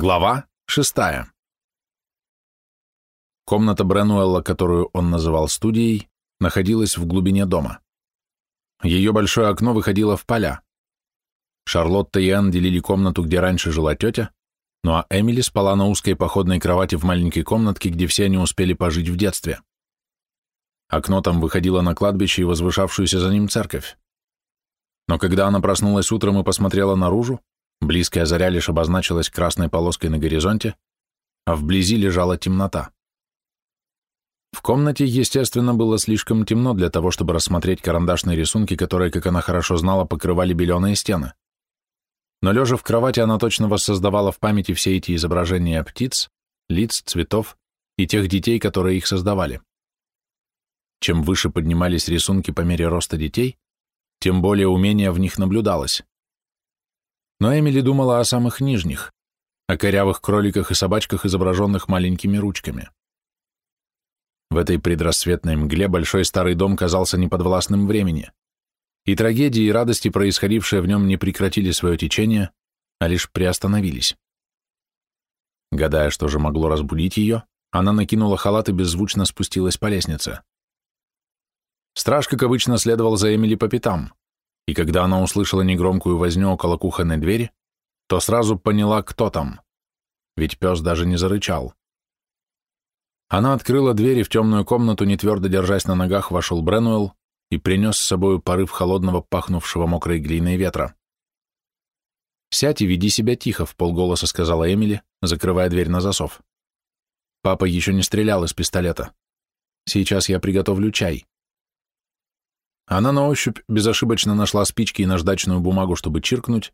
Глава шестая. Комната Бренуэлла, которую он называл студией, находилась в глубине дома. Ее большое окно выходило в поля. Шарлотта и Энн делили комнату, где раньше жила тетя, ну а Эмили спала на узкой походной кровати в маленькой комнатке, где все они успели пожить в детстве. Окно там выходило на кладбище и возвышавшуюся за ним церковь. Но когда она проснулась утром и посмотрела наружу, Близкая заря лишь обозначилась красной полоской на горизонте, а вблизи лежала темнота. В комнате, естественно, было слишком темно для того, чтобы рассмотреть карандашные рисунки, которые, как она хорошо знала, покрывали беленые стены. Но лежа в кровати, она точно воссоздавала в памяти все эти изображения птиц, лиц, цветов и тех детей, которые их создавали. Чем выше поднимались рисунки по мере роста детей, тем более умения в них наблюдалось но Эмили думала о самых нижних, о корявых кроликах и собачках, изображенных маленькими ручками. В этой предрассветной мгле большой старый дом казался неподвластным времени, и трагедии и радости, происходившие в нем, не прекратили свое течение, а лишь приостановились. Гадая, что же могло разбудить ее, она накинула халат и беззвучно спустилась по лестнице. Страж, как обычно, следовал за Эмили по пятам и когда она услышала негромкую возню около кухонной двери, то сразу поняла, кто там, ведь пес даже не зарычал. Она открыла дверь, и в темную комнату, не твердо держась на ногах, вошел Бренуэлл и принес с собой порыв холодного, пахнувшего мокрой глиной ветра. «Сядь и веди себя тихо», — в полголоса сказала Эмили, закрывая дверь на засов. «Папа еще не стрелял из пистолета. Сейчас я приготовлю чай». Она на ощупь безошибочно нашла спички и наждачную бумагу, чтобы чиркнуть,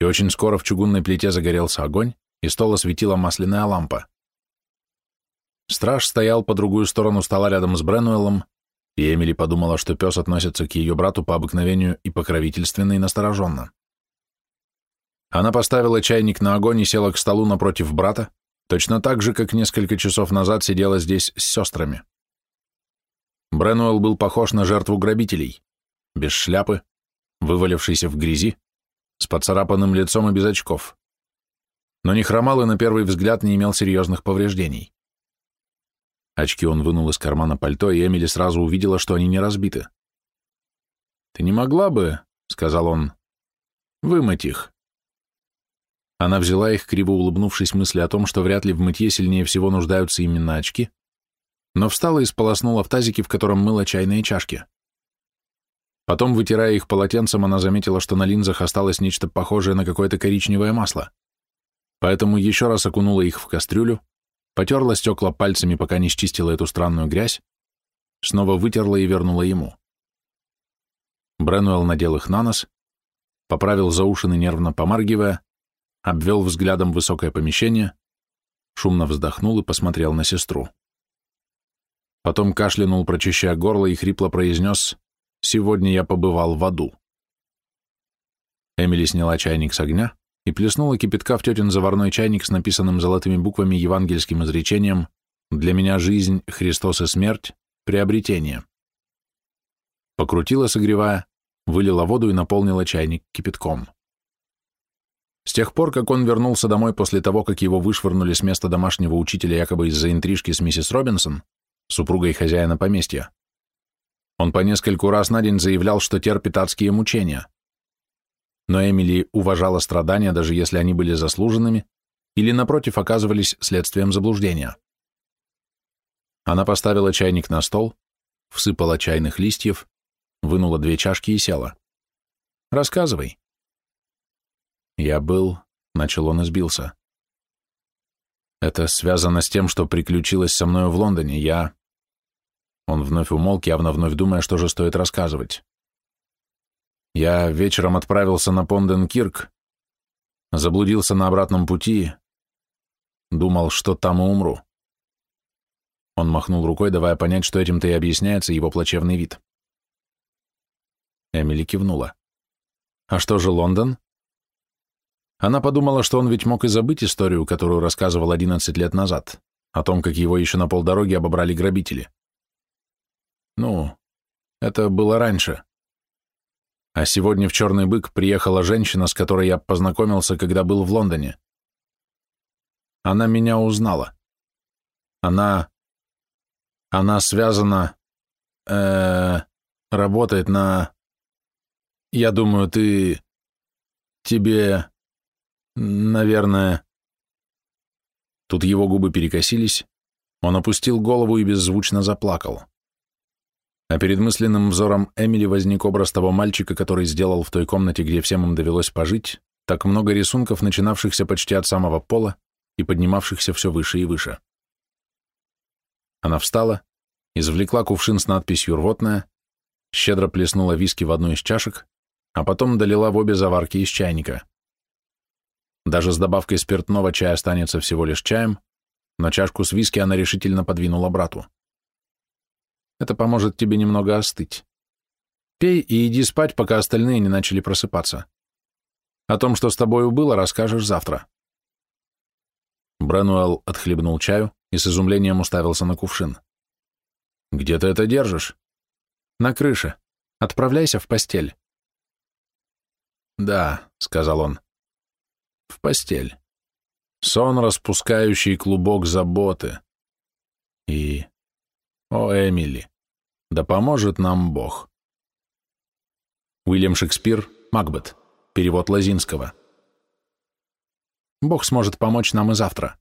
и очень скоро в чугунной плите загорелся огонь, и стол осветила масляная лампа. Страж стоял по другую сторону стола рядом с Бренуэллом, и Эмили подумала, что пес относится к ее брату по обыкновению и покровительственно, и настороженно. Она поставила чайник на огонь и села к столу напротив брата, точно так же, как несколько часов назад сидела здесь с сестрами. Бренуэлл был похож на жертву грабителей, без шляпы, вывалившийся в грязи, с поцарапанным лицом и без очков. Но не хромал и на первый взгляд не имел серьезных повреждений. Очки он вынул из кармана пальто, и Эмили сразу увидела, что они не разбиты. «Ты не могла бы, — сказал он, — вымыть их?» Она взяла их, криво улыбнувшись мысли о том, что вряд ли в мытье сильнее всего нуждаются именно очки, но встала и сполоснула в тазике, в котором мыла чайные чашки. Потом, вытирая их полотенцем, она заметила, что на линзах осталось нечто похожее на какое-то коричневое масло. Поэтому еще раз окунула их в кастрюлю, потерла стекла пальцами, пока не счистила эту странную грязь, снова вытерла и вернула ему. Бренуэлл надел их на нос, поправил заушины, нервно помаргивая, обвел взглядом высокое помещение, шумно вздохнул и посмотрел на сестру. Потом кашлянул, прочищая горло, и хрипло произнес «Сегодня я побывал в аду». Эмили сняла чайник с огня и плеснула кипятка в тетин заварной чайник с написанным золотыми буквами евангельским изречением «Для меня жизнь, Христос и смерть, приобретение». Покрутила, согревая, вылила воду и наполнила чайник кипятком. С тех пор, как он вернулся домой после того, как его вышвырнули с места домашнего учителя якобы из-за интрижки с миссис Робинсон, супругой хозяина поместья. Он по нескольку раз на день заявлял, что терпит адские мучения. Но Эмили уважала страдания, даже если они были заслуженными, или, напротив, оказывались следствием заблуждения. Она поставила чайник на стол, всыпала чайных листьев, вынула две чашки и села. «Рассказывай». «Я был...» — начал он и сбился. «Это связано с тем, что приключилось со мной в Лондоне. Я...» Он вновь умолк, явно вновь думая, что же стоит рассказывать. Я вечером отправился на Понден-Кирк, заблудился на обратном пути, думал, что там и умру. Он махнул рукой, давая понять, что этим-то и объясняется его плачевный вид. Эмили кивнула. «А что же Лондон?» Она подумала, что он ведь мог и забыть историю, которую рассказывал 11 лет назад, о том, как его еще на полдороги обобрали грабители. Ну, это было раньше. А сегодня в «Черный бык» приехала женщина, с которой я познакомился, когда был в Лондоне. Она меня узнала. Она... Она связана... э работает на... Я думаю, ты... Тебе... Наверное... Тут его губы перекосились, он опустил голову и беззвучно заплакал. А перед мысленным взором Эмили возник образ того мальчика, который сделал в той комнате, где всем им довелось пожить, так много рисунков, начинавшихся почти от самого пола и поднимавшихся все выше и выше. Она встала, извлекла кувшин с надписью «Рвотная», щедро плеснула виски в одну из чашек, а потом долила в обе заварки из чайника. Даже с добавкой спиртного чай останется всего лишь чаем, но чашку с виски она решительно подвинула брату. Это поможет тебе немного остыть. Пей и иди спать, пока остальные не начали просыпаться. О том, что с тобою было, расскажешь завтра. Брануэлл отхлебнул чаю и с изумлением уставился на кувшин. «Где ты это держишь?» «На крыше. Отправляйся в постель». «Да», — сказал он в постель. Сон, распускающий клубок заботы. И... О, Эмили, да поможет нам Бог. Уильям Шекспир, Макбет, перевод Лазинского. Бог сможет помочь нам и завтра.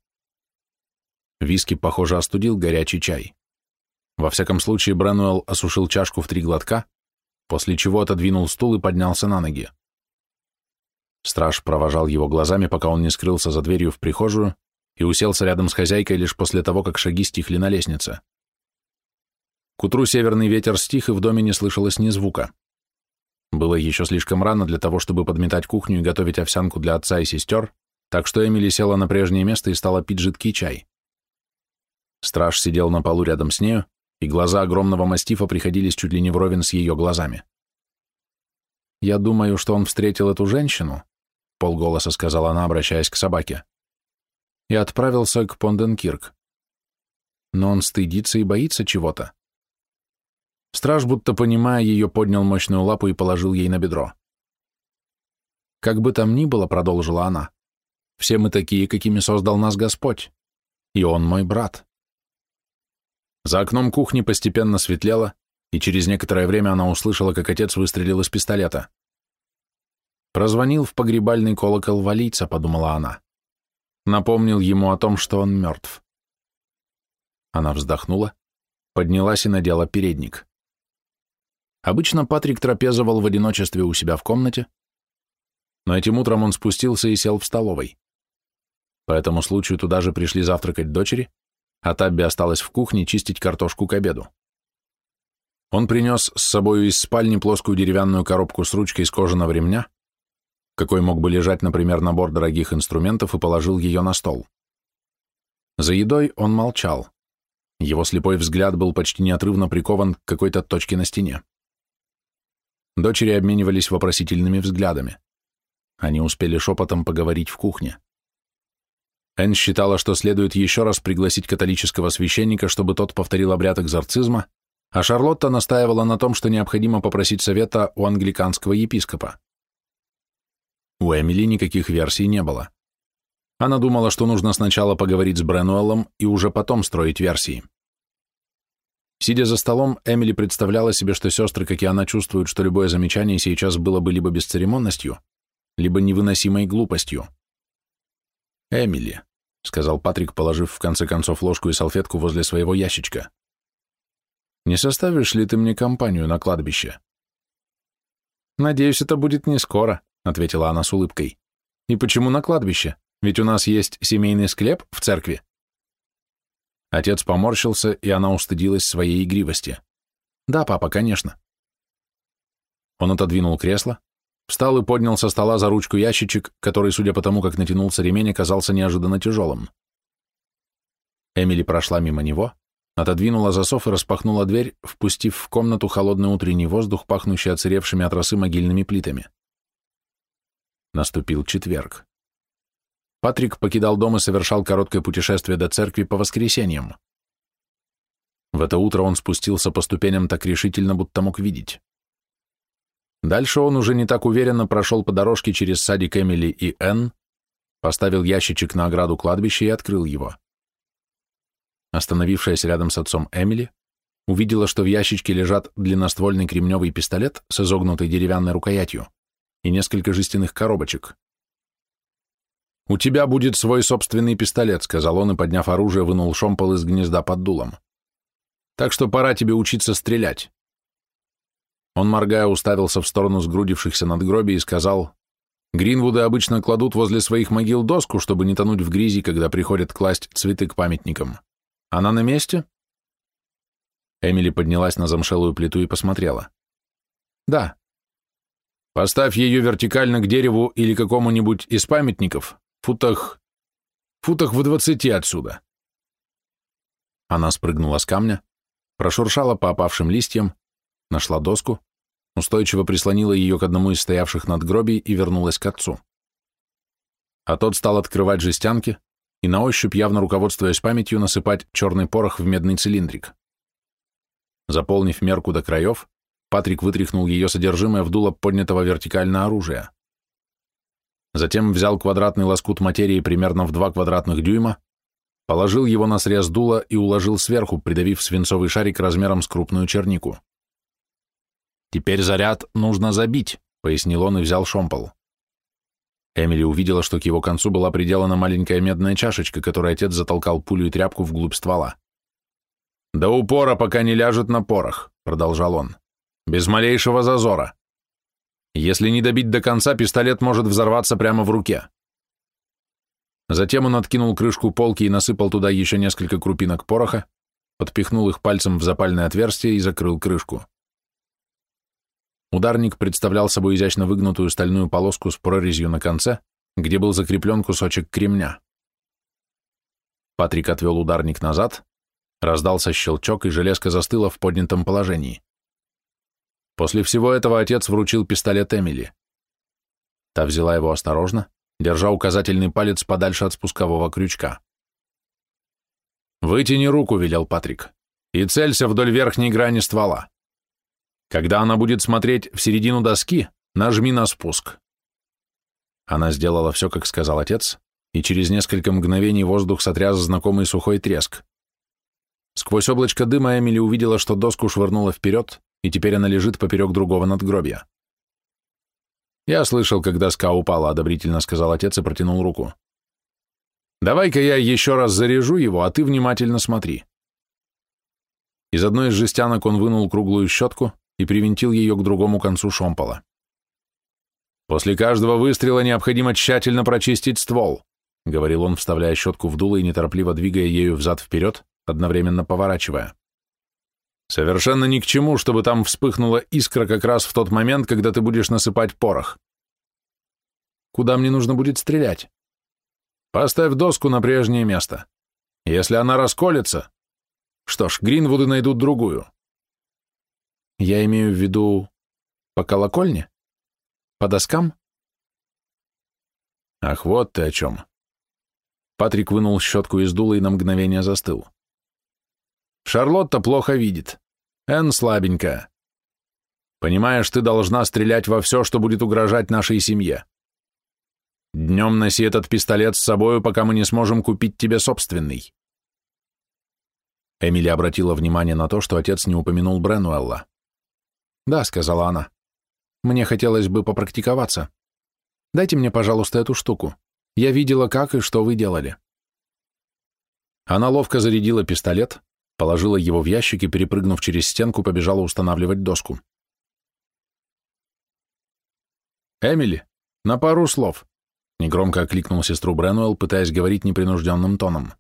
Виски, похоже, остудил горячий чай. Во всяком случае, Бренуэлл осушил чашку в три глотка, после чего отодвинул стул и поднялся на ноги. Страж провожал его глазами, пока он не скрылся за дверью в прихожую и уселся рядом с хозяйкой лишь после того, как шаги стихли на лестнице. К утру северный ветер стих, и в доме не слышалось ни звука. Было еще слишком рано для того, чтобы подметать кухню и готовить овсянку для отца и сестер, так что Эмили села на прежнее место и стала пить жидкий чай. Страж сидел на полу рядом с нею, и глаза огромного мастифа приходились чуть ли не вровень с ее глазами. «Я думаю, что он встретил эту женщину», — полголоса сказала она, обращаясь к собаке, и отправился к Понденкирк. Но он стыдится и боится чего-то. Страж, будто понимая ее, поднял мощную лапу и положил ей на бедро. «Как бы там ни было», — продолжила она, — «все мы такие, какими создал нас Господь, и он мой брат». За окном кухни постепенно светлело, и через некоторое время она услышала, как отец выстрелил из пистолета. Прозвонил в погребальный колокол валийца, подумала она. Напомнил ему о том, что он мертв. Она вздохнула, поднялась и надела передник. Обычно Патрик трапезовал в одиночестве у себя в комнате, но этим утром он спустился и сел в столовой. По этому случаю туда же пришли завтракать дочери, а Табби осталась в кухне чистить картошку к обеду. Он принес с собой из спальни плоскую деревянную коробку с ручкой из кожаного ремня, какой мог бы лежать, например, набор дорогих инструментов, и положил ее на стол. За едой он молчал. Его слепой взгляд был почти неотрывно прикован к какой-то точке на стене. Дочери обменивались вопросительными взглядами. Они успели шепотом поговорить в кухне. Энн считала, что следует еще раз пригласить католического священника, чтобы тот повторил обряд экзорцизма, а Шарлотта настаивала на том, что необходимо попросить совета у англиканского епископа. У Эмили никаких версий не было. Она думала, что нужно сначала поговорить с Бренуэллом и уже потом строить версии. Сидя за столом, Эмили представляла себе, что сестры, как и она, чувствуют, что любое замечание сейчас было бы либо бесцеремонностью, либо невыносимой глупостью. «Эмили», — сказал Патрик, положив в конце концов ложку и салфетку возле своего ящичка, не составишь ли ты мне компанию на кладбище? Надеюсь, это будет не скоро, ответила она с улыбкой. И почему на кладбище? Ведь у нас есть семейный склеп в церкви. Отец поморщился, и она устыдилась своей игривости. Да, папа, конечно. Он отодвинул кресло, встал и поднял со стола за ручку ящичек, который, судя по тому, как натянулся ремень, оказался неожиданно тяжелым. Эмили прошла мимо него, отодвинула засов и распахнула дверь, впустив в комнату холодный утренний воздух, пахнущий оцаревшими от росы могильными плитами. Наступил четверг. Патрик покидал дом и совершал короткое путешествие до церкви по воскресеньям. В это утро он спустился по ступеням так решительно, будто мог видеть. Дальше он уже не так уверенно прошел по дорожке через садик Эмили и Энн, поставил ящичек на ограду кладбища и открыл его. Остановившаяся рядом с отцом Эмили увидела, что в ящичке лежат длинноствольный кремневый пистолет с изогнутой деревянной рукоятью и несколько жестяных коробочек. «У тебя будет свой собственный пистолет», — сказал он и, подняв оружие, вынул шомпол из гнезда под дулом. «Так что пора тебе учиться стрелять». Он, моргая, уставился в сторону сгрудившихся надгробий и сказал, «Гринвуды обычно кладут возле своих могил доску, чтобы не тонуть в грязи, когда приходят класть цветы к памятникам. Она на месте?» Эмили поднялась на замшелую плиту и посмотрела. «Да». «Поставь ее вертикально к дереву или какому-нибудь из памятников, футах... футах в двадцати отсюда». Она спрыгнула с камня, прошуршала по опавшим листьям, нашла доску, устойчиво прислонила ее к одному из стоявших надгробий и вернулась к отцу. А тот стал открывать жестянки и на ощупь, явно руководствуясь памятью, насыпать черный порох в медный цилиндрик. Заполнив мерку до краев, Патрик вытряхнул ее содержимое в дуло поднятого вертикально оружия. Затем взял квадратный лоскут материи примерно в 2 квадратных дюйма, положил его на срез дула и уложил сверху, придавив свинцовый шарик размером с крупную чернику. «Теперь заряд нужно забить», — пояснил он и взял шомпол. Эмили увидела, что к его концу была приделана маленькая медная чашечка, которой отец затолкал пулю и тряпку вглубь ствола. «До упора, пока не ляжет на порох», — продолжал он. «Без малейшего зазора. Если не добить до конца, пистолет может взорваться прямо в руке». Затем он откинул крышку полки и насыпал туда еще несколько крупинок пороха, подпихнул их пальцем в запальное отверстие и закрыл крышку. Ударник представлял собой изящно выгнутую стальную полоску с прорезью на конце, где был закреплен кусочек кремня. Патрик отвел ударник назад, раздался щелчок, и железка застыла в поднятом положении. После всего этого отец вручил пистолет Эмили. Та взяла его осторожно, держа указательный палец подальше от спускового крючка. «Вытяни руку», — велел Патрик, — «и целься вдоль верхней грани ствола. Когда она будет смотреть в середину доски, нажми на спуск. Она сделала все, как сказал отец, и через несколько мгновений воздух сотряс знакомый сухой треск. Сквозь облачко дыма Эмили увидела, что доску швырнула вперед, и теперь она лежит поперек другого надгробья. «Я слышал, когда доска упала», — одобрительно сказал отец и протянул руку. «Давай-ка я еще раз заряжу его, а ты внимательно смотри». Из одной из жестянок он вынул круглую щетку, и привинтил ее к другому концу шомпола. «После каждого выстрела необходимо тщательно прочистить ствол», — говорил он, вставляя щетку в дуло и неторопливо двигая ею взад-вперед, одновременно поворачивая. «Совершенно ни к чему, чтобы там вспыхнула искра как раз в тот момент, когда ты будешь насыпать порох. Куда мне нужно будет стрелять? Поставь доску на прежнее место. Если она расколется, что ж, Гринвуды найдут другую. Я имею в виду по колокольне? По доскам? Ах, вот ты о чем. Патрик вынул щетку из дула и на мгновение застыл. Шарлотта плохо видит. Энн слабенькая. Понимаешь, ты должна стрелять во все, что будет угрожать нашей семье. Днем носи этот пистолет с собою, пока мы не сможем купить тебе собственный. Эмили обратила внимание на то, что отец не упомянул Бренуэлла. «Да», — сказала она. «Мне хотелось бы попрактиковаться. Дайте мне, пожалуйста, эту штуку. Я видела, как и что вы делали». Она ловко зарядила пистолет, положила его в ящик и, перепрыгнув через стенку, побежала устанавливать доску. «Эмили, на пару слов», — негромко окликнул сестру Бренуэлл, пытаясь говорить непринужденным тоном.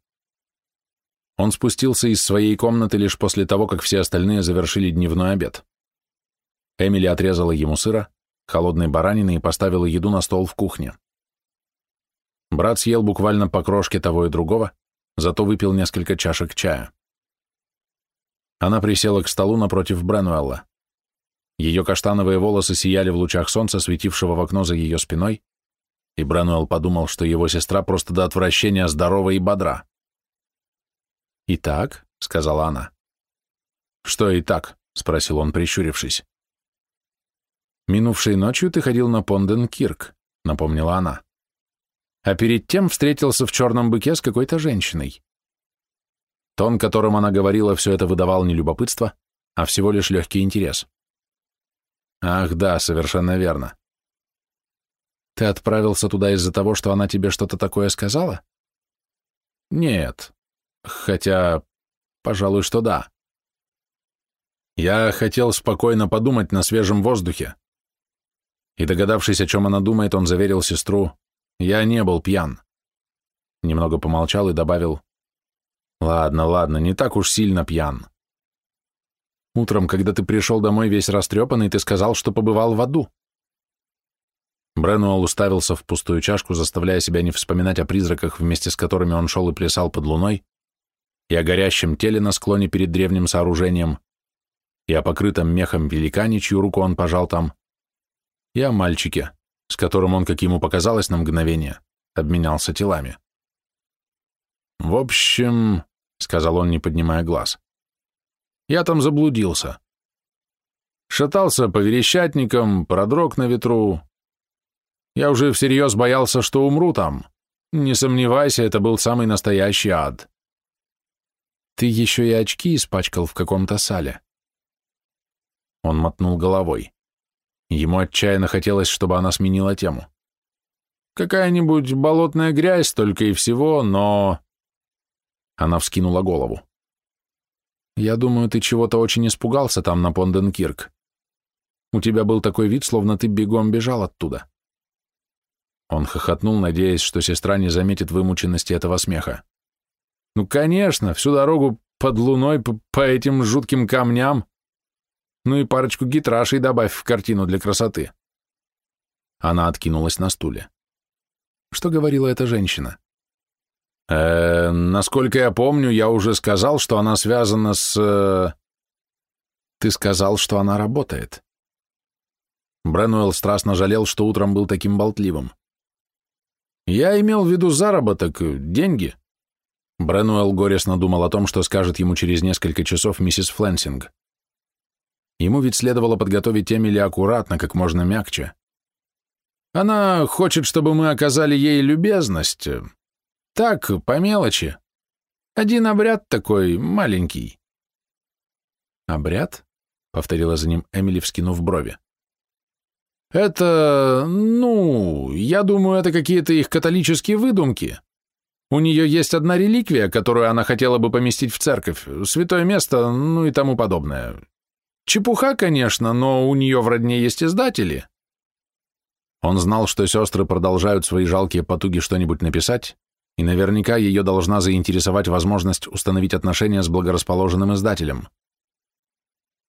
Он спустился из своей комнаты лишь после того, как все остальные завершили дневной обед. Эмили отрезала ему сыра, холодной баранины и поставила еду на стол в кухне. Брат съел буквально по крошке того и другого, зато выпил несколько чашек чая. Она присела к столу напротив Бренуэлла. Ее каштановые волосы сияли в лучах солнца, светившего в окно за ее спиной, и Бренуэлл подумал, что его сестра просто до отвращения здорова и бодра. «Итак», — сказала она. «Что и так?» — спросил он, прищурившись. «Минувшей ночью ты ходил на Понден-Кирк», — напомнила она. а перед тем встретился в черном быке с какой-то женщиной. Тон, которым она говорила, все это выдавал не любопытство, а всего лишь легкий интерес. Ах да, совершенно верно. Ты отправился туда из-за того, что она тебе что-то такое сказала? Нет. Хотя, пожалуй, что да. Я хотел спокойно подумать на свежем воздухе. И догадавшись, о чем она думает, он заверил сестру, я не был пьян. Немного помолчал и добавил, ладно, ладно, не так уж сильно пьян. Утром, когда ты пришел домой весь растрепанный, ты сказал, что побывал в аду. Бренуэлл уставился в пустую чашку, заставляя себя не вспоминать о призраках, вместе с которыми он шел и плясал под луной, и о горящем теле на склоне перед древним сооружением, и о покрытом мехом великане, чью руку он пожал там, и о мальчике, с которым он, как ему показалось на мгновение, обменялся телами. «В общем», — сказал он, не поднимая глаз, — «я там заблудился. Шатался по верещатникам, продрог на ветру, я уже всерьез боялся, что умру там. Не сомневайся, это был самый настоящий ад. Ты еще и очки испачкал в каком-то сале. Он мотнул головой. Ему отчаянно хотелось, чтобы она сменила тему. Какая-нибудь болотная грязь только и всего, но... Она вскинула голову. Я думаю, ты чего-то очень испугался там на Понденкирк. У тебя был такой вид, словно ты бегом бежал оттуда. Он хохотнул, надеясь, что сестра не заметит вымученности этого смеха. «Ну, конечно, всю дорогу под луной по, по этим жутким камням. Ну и парочку гитрашей добавь в картину для красоты». Она откинулась на стуле. Что говорила эта женщина? «Э, насколько я помню, я уже сказал, что она связана с...» э... «Ты сказал, что она работает». Бренуэлл страстно жалел, что утром был таким болтливым. Я имел в виду заработок, деньги. Бренуэлл горестно думал о том, что скажет ему через несколько часов миссис Фленсинг. Ему ведь следовало подготовить Эмили аккуратно, как можно мягче. Она хочет, чтобы мы оказали ей любезность. Так, по мелочи. Один обряд такой, маленький. «Обряд?» — повторила за ним Эмили, вскинув брови. Это, ну, я думаю, это какие-то их католические выдумки. У нее есть одна реликвия, которую она хотела бы поместить в церковь, святое место, ну и тому подобное. Чепуха, конечно, но у нее в родне есть издатели. Он знал, что сестры продолжают свои жалкие потуги что-нибудь написать, и наверняка ее должна заинтересовать возможность установить отношения с благорасположенным издателем.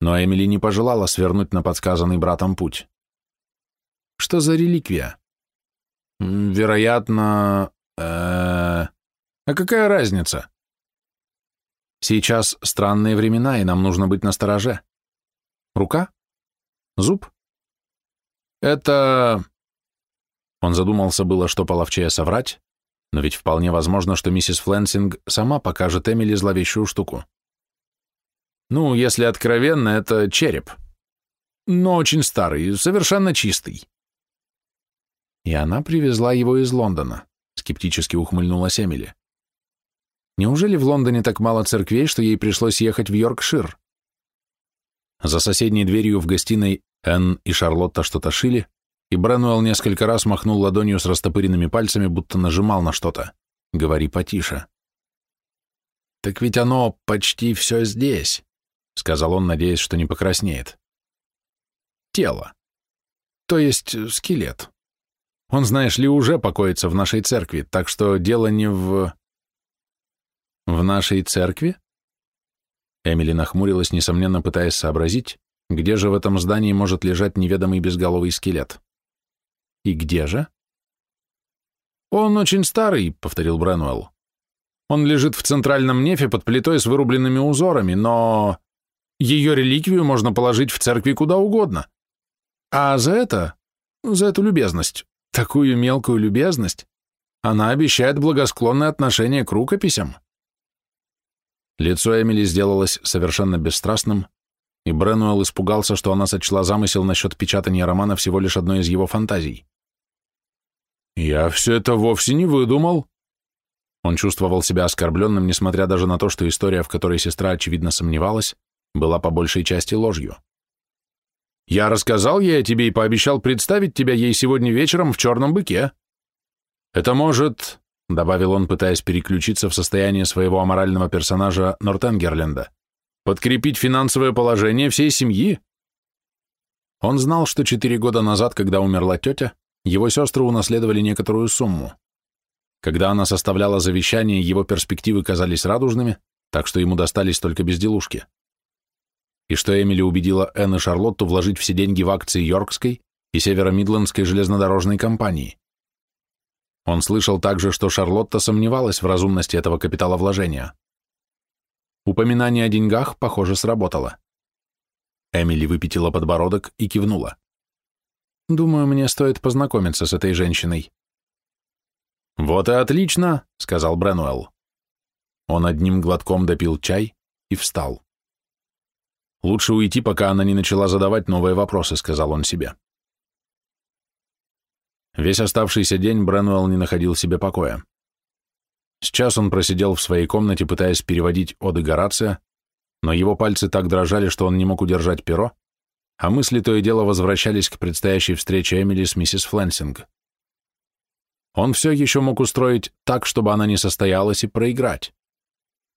Но Эмили не пожелала свернуть на подсказанный братом путь. Что за реликвия? Вероятно... Э а какая разница? Сейчас странные времена, и нам нужно быть настороже. Рука? Зуб? Это... Он задумался было, что половчее соврать, но ведь вполне возможно, что миссис Фленсинг сама покажет Эмили зловещую штуку. Ну, если откровенно, это череп. Но очень старый, совершенно чистый. И она привезла его из Лондона, скептически ухмыльнулась Эмили. Неужели в Лондоне так мало церквей, что ей пришлось ехать в Йоркшир? За соседней дверью в гостиной Энн и Шарлотта что-то шили, и Бренуэлл несколько раз махнул ладонью с растопыренными пальцами, будто нажимал на что-то. «Говори потише». «Так ведь оно почти все здесь», — сказал он, надеясь, что не покраснеет. «Тело. То есть скелет. Он, знаешь ли, уже покоится в нашей церкви, так что дело не в... В нашей церкви? Эмили нахмурилась, несомненно пытаясь сообразить, где же в этом здании может лежать неведомый безголовый скелет. И где же? Он очень старый, повторил Бренуэлл. Он лежит в центральном нефе под плитой с вырубленными узорами, но ее реликвию можно положить в церкви куда угодно. А за это, за эту любезность, Такую мелкую любезность? Она обещает благосклонное отношение к рукописям. Лицо Эмили сделалось совершенно бесстрастным, и Бренуэлл испугался, что она сочла замысел насчет печатания романа всего лишь одной из его фантазий. «Я все это вовсе не выдумал». Он чувствовал себя оскорбленным, несмотря даже на то, что история, в которой сестра, очевидно, сомневалась, была по большей части ложью. «Я рассказал ей о тебе и пообещал представить тебя ей сегодня вечером в черном быке. Это может, — добавил он, пытаясь переключиться в состояние своего аморального персонажа Нортенгерленда, — подкрепить финансовое положение всей семьи. Он знал, что четыре года назад, когда умерла тетя, его сестры унаследовали некоторую сумму. Когда она составляла завещание, его перспективы казались радужными, так что ему достались только безделушки. И что Эмили убедила Энн и Шарлотту вложить все деньги в акции Йоркской и Северо-Мидлендской железнодорожной компании. Он слышал также, что Шарлотта сомневалась в разумности этого капиталовложения. Упоминание о деньгах, похоже, сработало. Эмили выпятила подбородок и кивнула. Думаю, мне стоит познакомиться с этой женщиной. Вот и отлично, сказал Бренуэлл. Он одним глотком допил чай и встал. Лучше уйти, пока она не начала задавать новые вопросы, сказал он себе. Весь оставшийся день Бренуэлл не находил себе покоя. Сейчас он просидел в своей комнате, пытаясь переводить оды Горация, но его пальцы так дрожали, что он не мог удержать перо, а мысли то и дело возвращались к предстоящей встрече Эмили с миссис Флэнсинг. Он все еще мог устроить так, чтобы она не состоялась, и проиграть.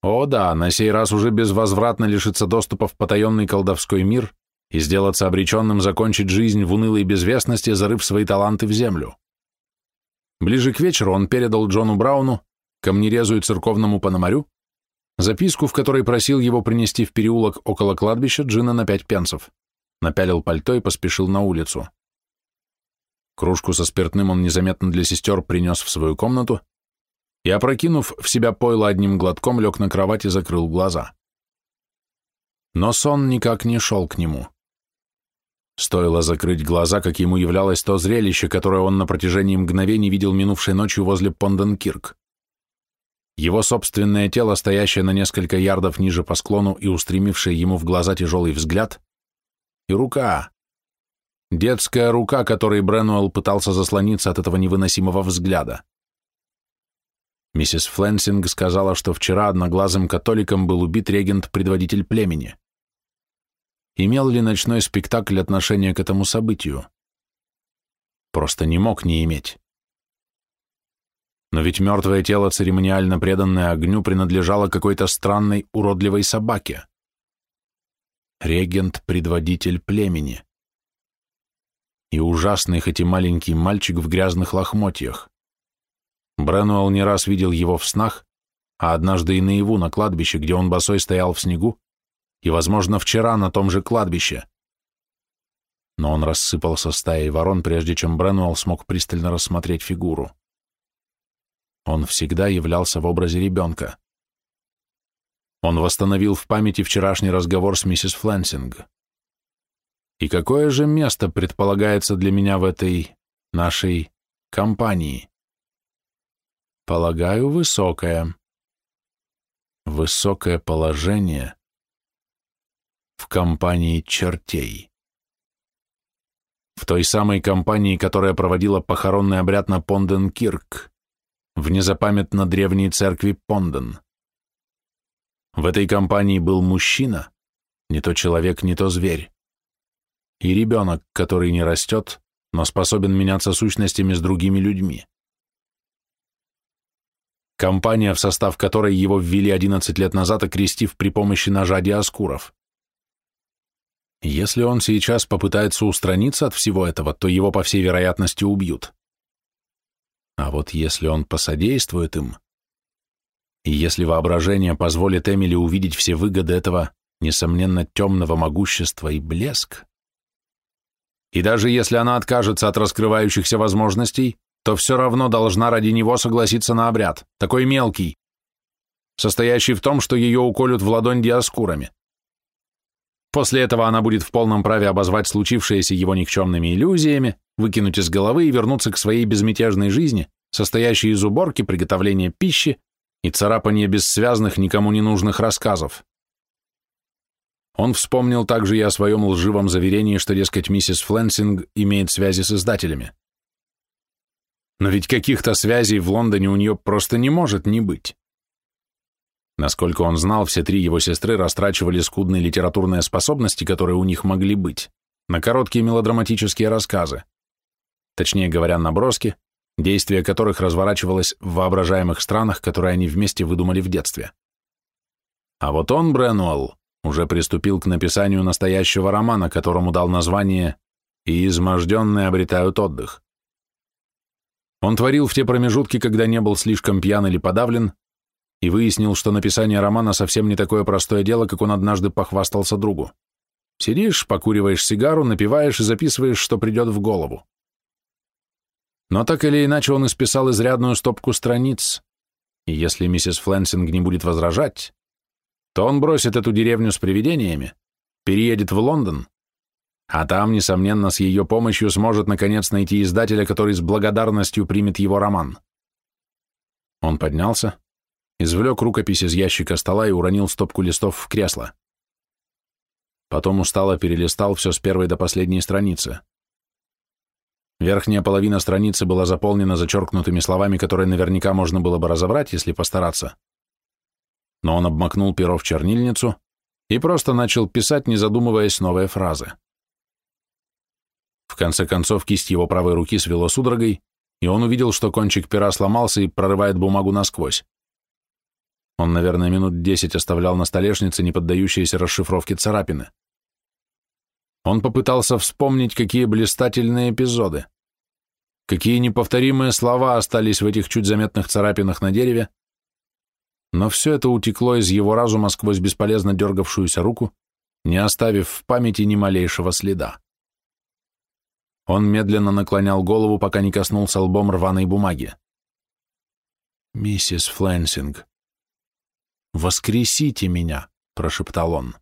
О да, на сей раз уже безвозвратно лишиться доступа в потаенный колдовской мир и сделаться обреченным закончить жизнь в унылой безвестности, зарыв свои таланты в землю. Ближе к вечеру он передал Джону Брауну, камнерезу и церковному пономарю, записку, в которой просил его принести в переулок около кладбища джина на пять пенсов напялил пальто и поспешил на улицу. Кружку со спиртным он незаметно для сестер принес в свою комнату и, опрокинув в себя пойло одним глотком, лег на кровать и закрыл глаза. Но сон никак не шел к нему. Стоило закрыть глаза, как ему являлось то зрелище, которое он на протяжении мгновений видел минувшей ночью возле Понденкирк. Его собственное тело, стоящее на несколько ярдов ниже по склону и устремившее ему в глаза тяжелый взгляд, и рука. Детская рука, которой Бренуэлл пытался заслониться от этого невыносимого взгляда. Миссис Фленсинг сказала, что вчера одноглазым католиком был убит регент-предводитель племени. Имел ли ночной спектакль отношение к этому событию? Просто не мог не иметь. Но ведь мертвое тело, церемониально преданное огню, принадлежало какой-то странной уродливой собаке регент-предводитель племени. И ужасный, хоть и маленький мальчик в грязных лохмотьях. Бренуэлл не раз видел его в снах, а однажды и наяву на кладбище, где он босой стоял в снегу, и, возможно, вчера на том же кладбище. Но он рассыпался стаей ворон, прежде чем Бренуэлл смог пристально рассмотреть фигуру. Он всегда являлся в образе ребенка. Он восстановил в памяти вчерашний разговор с миссис Флэнсинг. И какое же место предполагается для меня в этой нашей компании? Полагаю, высокое. Высокое положение в компании чертей. В той самой компании, которая проводила похоронный обряд на Понден-Кирк, в незапамятно древней церкви Понден. В этой компании был мужчина, не то человек, не то зверь. И ребенок, который не растет, но способен меняться сущностями с другими людьми. Компания, в состав которой его ввели 11 лет назад, окрестив при помощи ножа Диаскуров. Если он сейчас попытается устраниться от всего этого, то его, по всей вероятности, убьют. А вот если он посодействует им, и если воображение позволит Эмили увидеть все выгоды этого, несомненно, темного могущества и блеск, и даже если она откажется от раскрывающихся возможностей, то все равно должна ради него согласиться на обряд, такой мелкий, состоящий в том, что ее уколют в ладонь диаскурами. После этого она будет в полном праве обозвать случившееся его никчемными иллюзиями, выкинуть из головы и вернуться к своей безмятежной жизни, состоящей из уборки, приготовления пищи, и царапание бессвязных, никому не нужных рассказов. Он вспомнил также и о своем лживом заверении, что, дескать, миссис Фленсинг имеет связи с издателями. Но ведь каких-то связей в Лондоне у нее просто не может не быть. Насколько он знал, все три его сестры растрачивали скудные литературные способности, которые у них могли быть, на короткие мелодраматические рассказы. Точнее говоря, наброски, действие которых разворачивалось в воображаемых странах, которые они вместе выдумали в детстве. А вот он, Бренуэлл, уже приступил к написанию настоящего романа, которому дал название «И изможденные обретают отдых». Он творил в те промежутки, когда не был слишком пьян или подавлен, и выяснил, что написание романа совсем не такое простое дело, как он однажды похвастался другу. Сидишь, покуриваешь сигару, напиваешь и записываешь, что придет в голову. Но так или иначе он исписал изрядную стопку страниц, и если миссис Флэнсинг не будет возражать, то он бросит эту деревню с привидениями, переедет в Лондон, а там, несомненно, с ее помощью сможет наконец найти издателя, который с благодарностью примет его роман. Он поднялся, извлек рукопись из ящика стола и уронил стопку листов в кресло. Потом устало перелистал все с первой до последней страницы. Верхняя половина страницы была заполнена зачеркнутыми словами, которые наверняка можно было бы разобрать, если постараться. Но он обмакнул перо в чернильницу и просто начал писать, не задумываясь, новые фразы. В конце концов, кисть его правой руки свело судорогой, и он увидел, что кончик пера сломался и прорывает бумагу насквозь. Он, наверное, минут десять оставлял на столешнице неподдающиеся расшифровке царапины. Он попытался вспомнить, какие блистательные эпизоды, какие неповторимые слова остались в этих чуть заметных царапинах на дереве, но все это утекло из его разума сквозь бесполезно дергавшуюся руку, не оставив в памяти ни малейшего следа. Он медленно наклонял голову, пока не коснулся лбом рваной бумаги. «Миссис Флэнсинг, воскресите меня!» — прошептал он.